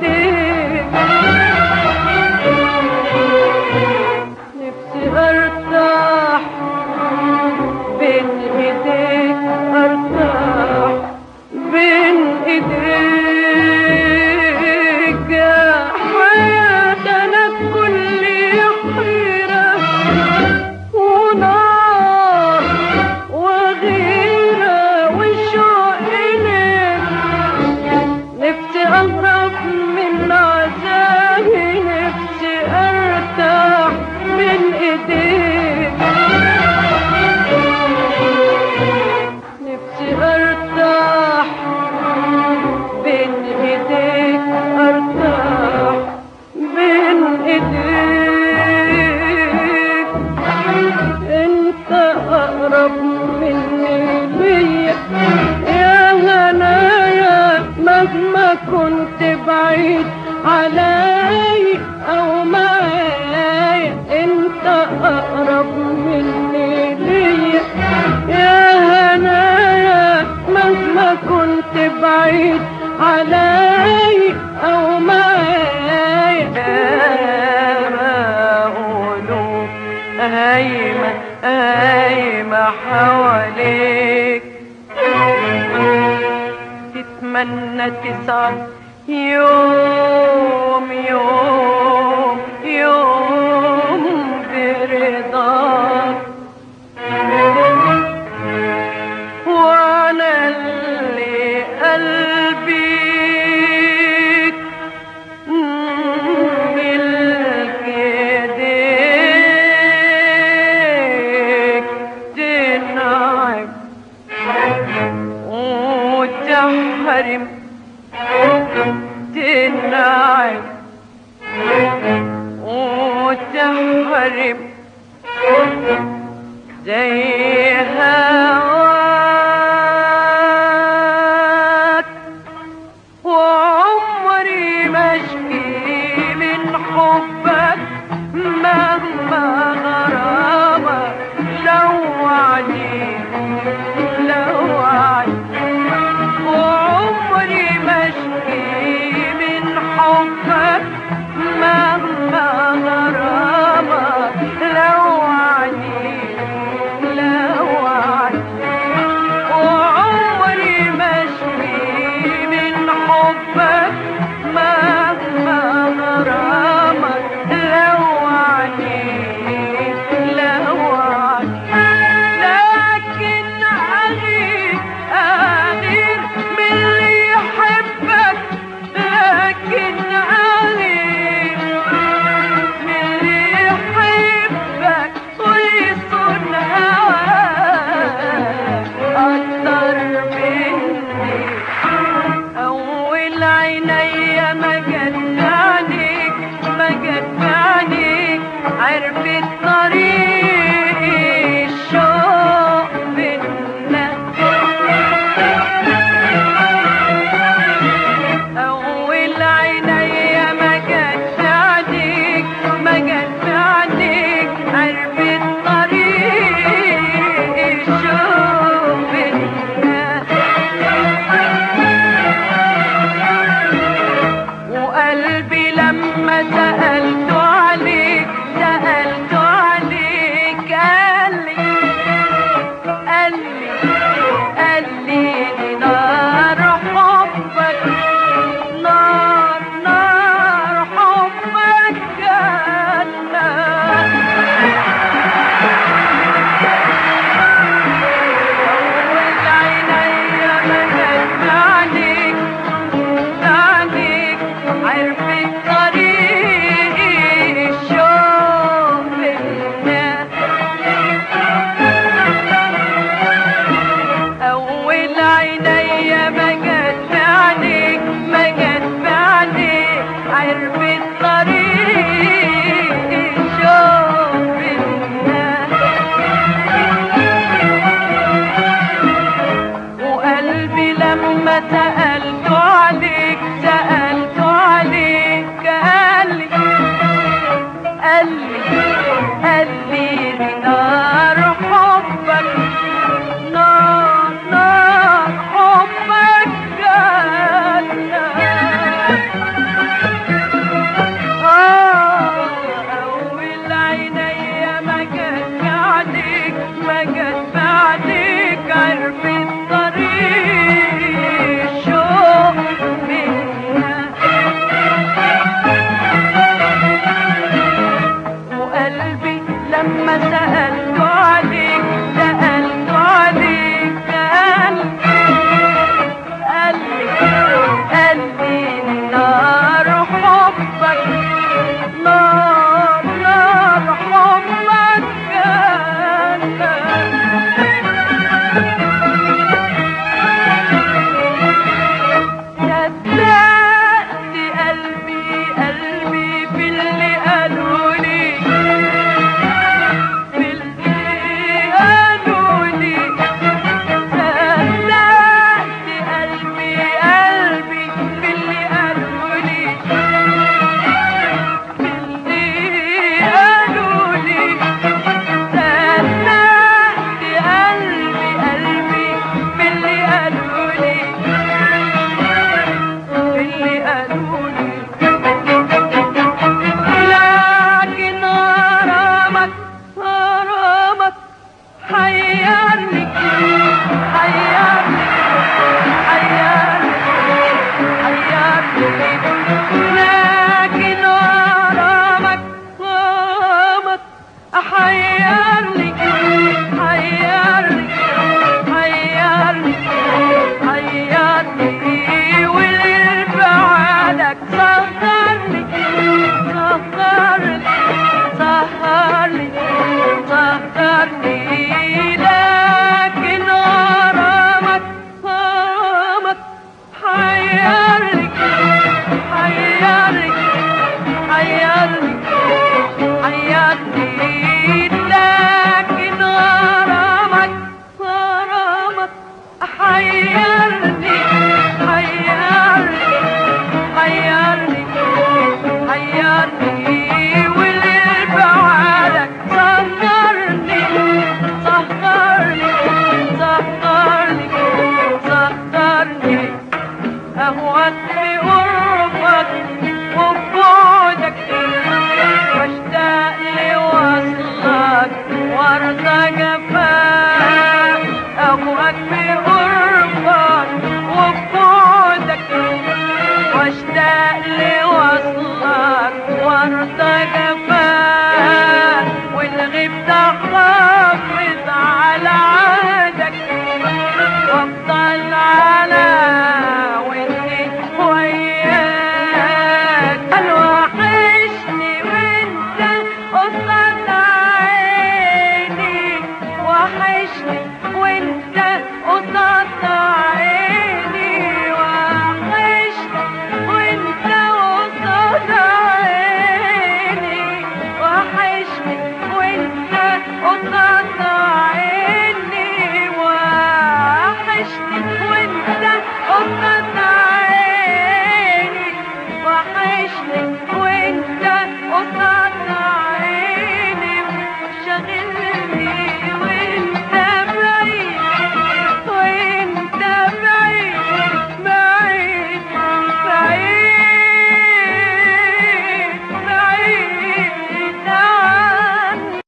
gitti. علي أو معايا إنت أقرب مني ليا يا هنايا مهما كنت بعيد علي أو معايا اقوله قايمة قايمة حواليك. تتمنى تسعد يوم يوم برضاك وأنا اللي قلبي mon père. متى قلبي Pillai أهوت بقربك